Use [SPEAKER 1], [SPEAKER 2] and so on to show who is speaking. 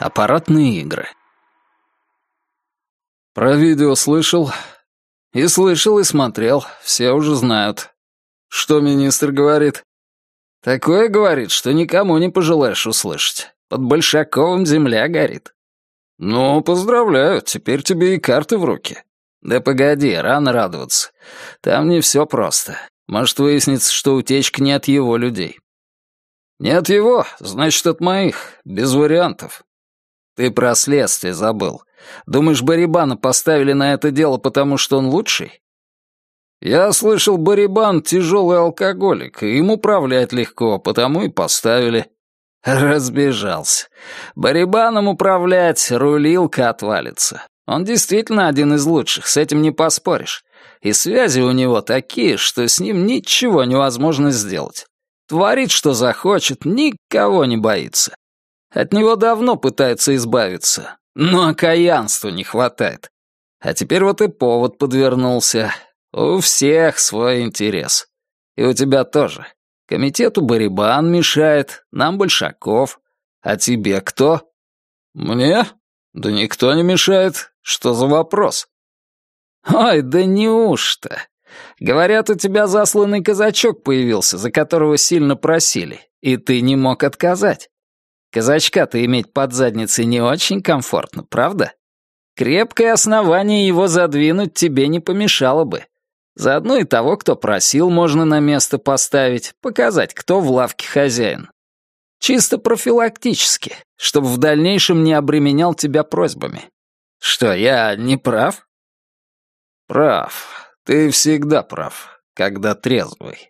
[SPEAKER 1] Аппаратные игры.
[SPEAKER 2] Про видео слышал? И слышал, и смотрел. Все уже знают. Что министр говорит? Такое говорит, что никому не пожелаешь услышать. Под Большаковым земля горит. Ну, поздравляю, теперь тебе и карты в руки. Да погоди, рано радоваться. Там не все просто. Может выяснится, что утечка не от его людей. Не от его, значит, от моих, без вариантов. Ты про следствие забыл. Думаешь, Барибана поставили на это дело, потому что он лучший? Я слышал, Барибан — тяжелый алкоголик, и им управлять легко, потому и поставили. Разбежался. Барибаном управлять, рулилка отвалится. Он действительно один из лучших, с этим не поспоришь. И связи у него такие, что с ним ничего невозможно сделать. Творит, что захочет, никого не боится. От него давно пытаются избавиться, но окаянства не хватает. А теперь вот и повод подвернулся. У всех свой интерес. И у тебя тоже. Комитету Барибан мешает, нам Большаков. А тебе кто? Мне? Да никто не мешает. Что за вопрос? Ой, да неужто? Говорят, у тебя засланный казачок появился, за которого сильно просили, и ты не мог отказать. Казачка-то иметь под задницей не очень комфортно, правда? Крепкое основание его задвинуть тебе не помешало бы. Заодно и того, кто просил, можно на место поставить, показать, кто в лавке хозяин. Чисто профилактически, чтобы в дальнейшем не обременял тебя просьбами. Что, я не прав? Прав. Ты всегда прав, когда трезвый.